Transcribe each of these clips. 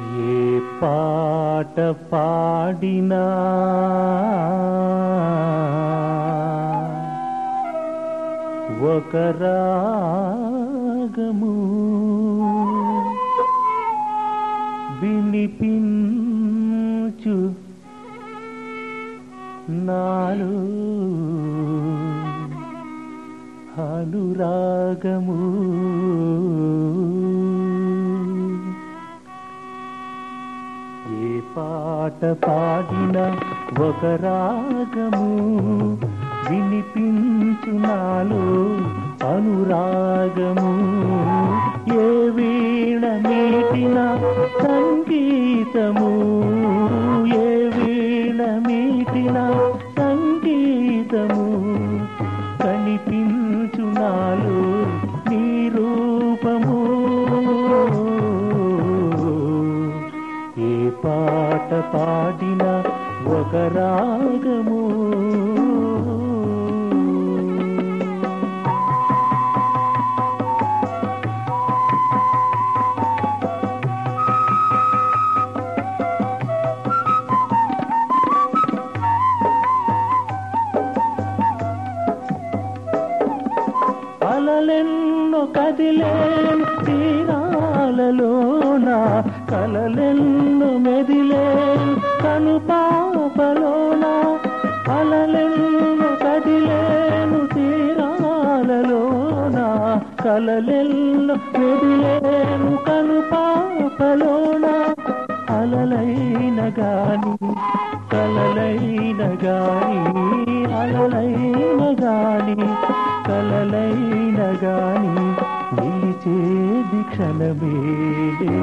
ఏ పాట పాడినా? ఒక రాగము వినిపించు నాలో అనురాగము. పాట పాడిన ఒక రాగము వినిపించు నాలో అనురాగము. ఏ వీణ మీటిన సంగీతము? ఏ వీణ మీటిన సంగీతము? కనిపించు నాలో నీ పాట పాడిన ఒక రాగము. అలలెన్నో తీరా కలలోన కలలెన్నో మెదిలే కను పాపలోన అలలెన్నో కదిలేను తీరాలలోన కలలెన్నో మెదిలేను కను పాపలోన అలలైన గాని కలలైన గాని అలలైన గాని కలలైన గాని నిలిచేది క్షణమేలే.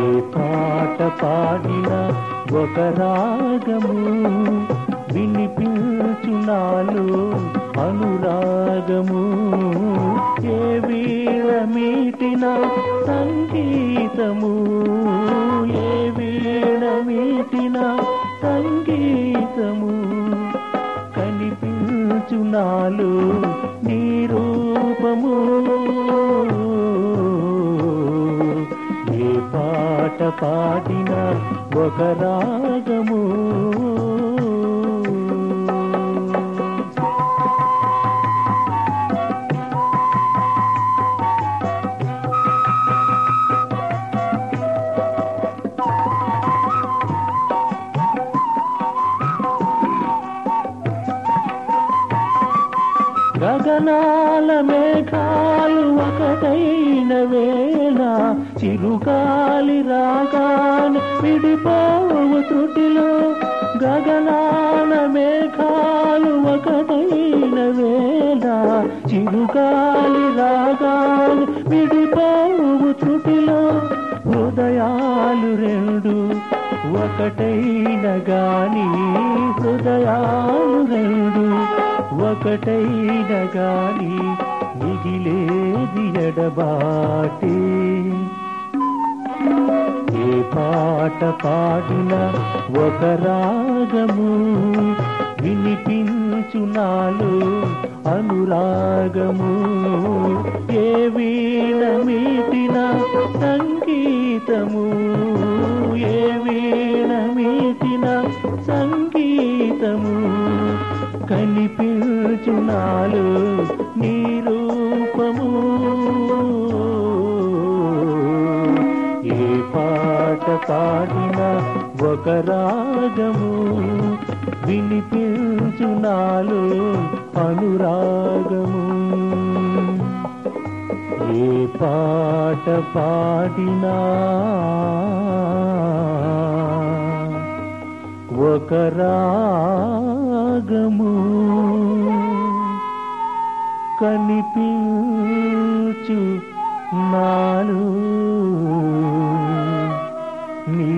ఏ పాట పాడిన ఒక రాగము వినిపించు అనురాగము. ఏ వీణ మీటిన సంగీతము. ఏ వీణ మీటిన సంగీతము. నాలు నీ రూపము. ఏ పాట పాడిన ఒక రాగము. గగనాల మేఘాలు ఒకటైన వేళ చిరుగాలి రాగాను విడిపోవు త్రుటిలో. గగనాల మేఘాలు ఒకటైన వేళ చిరుగాలి రాగాను విడిపోవు త్రుటిలో. హృదయాలు రెండు ఒకటైన గాని హృదయాలు రెండు. ఒకటైన గాని మిగిలేది ఎడబాటి. ఏ పాట పాడిన ఒక రాగము వినిపించునాలు అనురాగము. ఏ వీణ మీటిన సంగీతము జీవితము కనిపించునాలు నీ రూపము. ఏ పాట పాడిన ఒక రాగము వినిపించునాలు అనురాగము. ఏ పాట పాడినా ఒక రాగము కనిపించు నాలు నీ